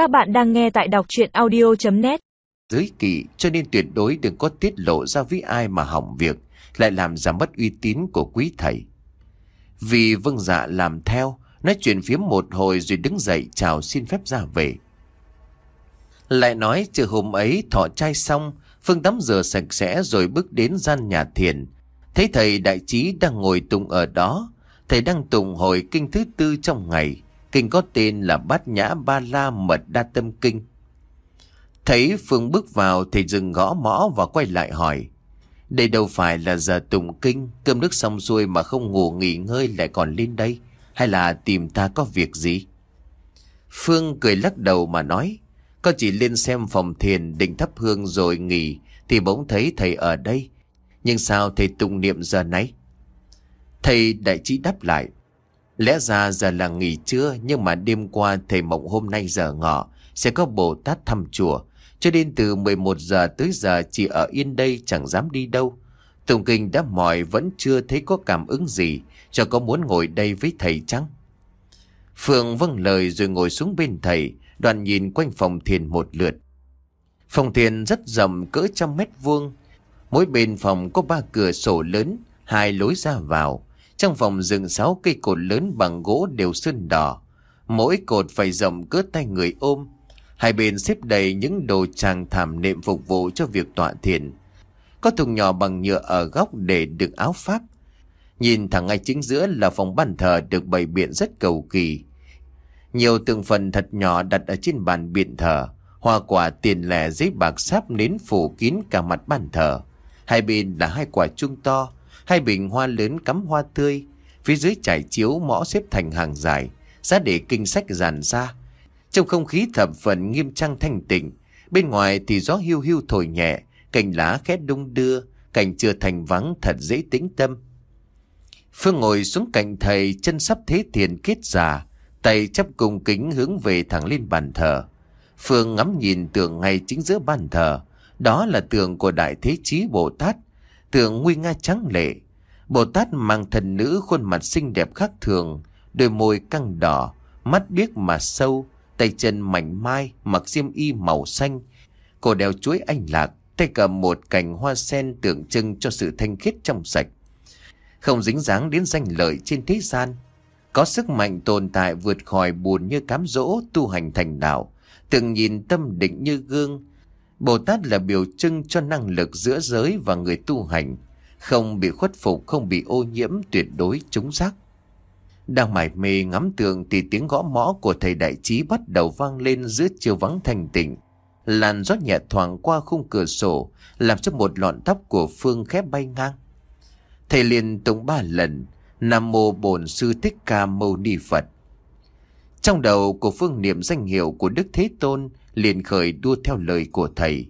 Các bạn đang nghe tại đọc chuyện audio.net Giới kỵ cho nên tuyệt đối đừng có tiết lộ ra với ai mà hỏng việc, lại làm giảm mất uy tín của quý thầy. Vì vâng dạ làm theo, nói chuyện phía một hồi rồi đứng dậy chào xin phép ra về. Lại nói trừ hôm ấy thọ trai xong, Phương tắm rửa sạch sẽ rồi bước đến gian nhà thiền. Thấy thầy đại trí đang ngồi tụng ở đó, thầy đang tụng hồi kinh thứ tư trong ngày. Kinh có tên là Bát Nhã Ba La Mật Đa Tâm Kinh. Thấy Phương bước vào thì dừng gõ mõ và quay lại hỏi. Đây đâu phải là giờ tụng kinh, cơm nước xong xuôi mà không ngủ nghỉ ngơi lại còn lên đây, hay là tìm ta có việc gì? Phương cười lắc đầu mà nói, con chỉ lên xem phòng thiền định thắp hương rồi nghỉ, thì bỗng thấy thầy ở đây. Nhưng sao thầy tụng niệm giờ này? Thầy đại trí đáp lại, Lẽ ra giờ là nghỉ trưa nhưng mà đêm qua thầy mộng hôm nay giờ ngọ sẽ có Bồ Tát thăm chùa. Cho nên từ 11 giờ tới giờ chỉ ở yên đây chẳng dám đi đâu. Tùng Kinh đã mỏi vẫn chưa thấy có cảm ứng gì cho có muốn ngồi đây với thầy chăng? Phương vâng lời rồi ngồi xuống bên thầy đoàn nhìn quanh phòng thiền một lượt. Phòng thiền rất rộng cỡ trăm mét vuông. Mỗi bên phòng có ba cửa sổ lớn, hai lối ra vào. Trong phòng dựng sáu cây cột lớn bằng gỗ đều sơn đỏ. Mỗi cột phải rộng cỡ tay người ôm. Hai bên xếp đầy những đồ tràng thảm nệm phục vụ cho việc tọa thiền. Có thùng nhỏ bằng nhựa ở góc để đựng áo pháp. Nhìn thẳng ngay chính giữa là phòng bàn thờ được bày biện rất cầu kỳ. Nhiều từng phần thật nhỏ đặt ở trên bàn biện thờ. Hoa quả tiền lẻ giấy bạc sáp nến phủ kín cả mặt bàn thờ. Hai bên là hai quả chuông to, Hai bình hoa lớn cắm hoa tươi, phía dưới trải chiếu mõ xếp thành hàng dài, giá để kinh sách dàn ra. Trong không khí thập phần nghiêm trang thanh tịnh, bên ngoài thì gió hiu hiu thổi nhẹ, cành lá khẽ đung đưa, cảnh chưa thành vắng thật dễ tĩnh tâm. Phương ngồi xuống cạnh thầy, chân sắp thế thiền kết già, tay chấp cùng kính hướng về thẳng lên bàn thờ. Phương ngắm nhìn tượng ngay chính giữa bàn thờ, đó là tượng của Đại Thế Chí Bồ Tát, tượng nguy nga trắng lệ. Bồ Tát mang thần nữ khuôn mặt xinh đẹp khác thường, đôi môi căng đỏ, mắt biếc mà sâu, tay chân mảnh mai, mặc xiêm y màu xanh. Cổ đeo chuối anh lạc, tay cầm một cành hoa sen tượng trưng cho sự thanh khiết trong sạch. Không dính dáng đến danh lợi trên thế gian. Có sức mạnh tồn tại vượt khỏi buồn như cám dỗ tu hành thành đạo. Từng nhìn tâm định như gương, Bồ Tát là biểu trưng cho năng lực giữa giới và người tu hành, không bị khuất phục, không bị ô nhiễm tuyệt đối chúng giác. Đang mải mê ngắm tường thì tiếng gõ mõ của thầy đại trí bắt đầu vang lên giữa chiều vắng thành tịnh. Làn gió nhẹ thoảng qua khung cửa sổ, làm cho một lọn tóc của Phương khép bay ngang. Thầy liền tụng ba lần, Nam Mô Bổn Sư Thích Ca Mâu Ni Phật. Trong đầu của Phương niệm danh hiệu của Đức Thế Tôn liền khởi đua theo lời của thầy.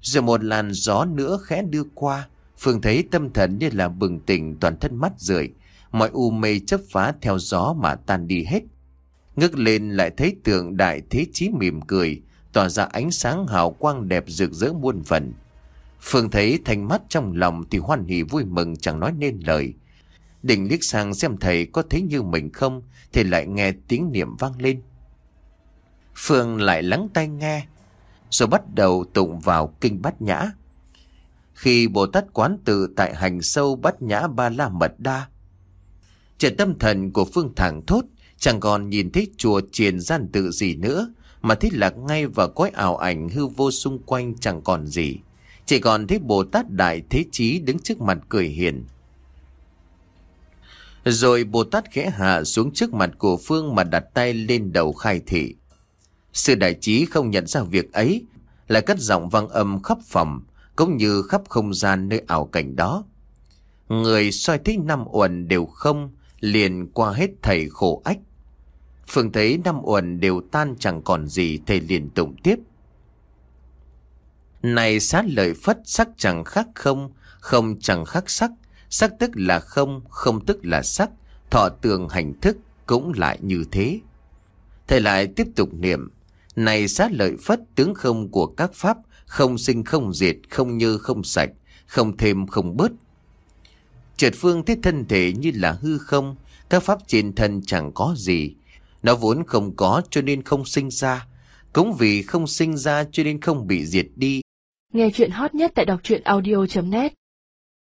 Rồi một làn gió nữa khẽ đưa qua, Phương thấy tâm thần như là bừng tỉnh toàn thân mắt rượi, mọi u mê chấp phá theo gió mà tan đi hết. Ngước lên lại thấy tượng đại thế chí mỉm cười, tỏa ra ánh sáng hào quang đẹp rực rỡ muôn phần. Phương thấy thành mắt trong lòng thì hoan hỉ vui mừng chẳng nói nên lời. Định liếc sang xem thầy có thấy như mình không Thì lại nghe tiếng niệm vang lên Phương lại lắng tai nghe, Rồi bắt đầu tụng vào kinh bát nhã. Khi Bồ Tát quán tự tại hành sâu bát nhã ba la mật đa Trở tâm thần của Phương thẳng thốt Chẳng còn nhìn thấy chùa triền gian tự gì nữa, Mà thấy lạc ngay và cõi ảo ảnh hư vô xung quanh chẳng còn gì. Chỉ còn thấy Bồ Tát Đại Thế Chí đứng trước mặt cười hiền. Rồi Bồ Tát khẽ hạ xuống trước mặt của Phương mà đặt tay lên đầu khai thị. Sư đại trí không nhận ra việc ấy, lại cất giọng vang âm khắp phòng, cũng như khắp không gian nơi ảo cảnh đó. Người soi thấy năm uẩn đều không, liền qua hết thầy khổ ách. Phương thấy năm uẩn đều tan chẳng còn gì, thầy liền tụng tiếp. Này sát lợi phất sắc chẳng khác không, không chẳng khác sắc, Sắc tức là không, không tức là sắc, thọ tường hành thức cũng lại như thế. Thầy lại tiếp tục niệm, này sát lợi phất tướng không của các pháp, không sinh không diệt, không như không sạch, không thêm không bớt. Triệt phương thấy thân thể như là hư không, các pháp trên thân chẳng có gì. Nó vốn không có cho nên không sinh ra. Cũng vì không sinh ra cho nên không bị diệt đi. Nghe chuyện hot nhất tại đọc truyện audio.net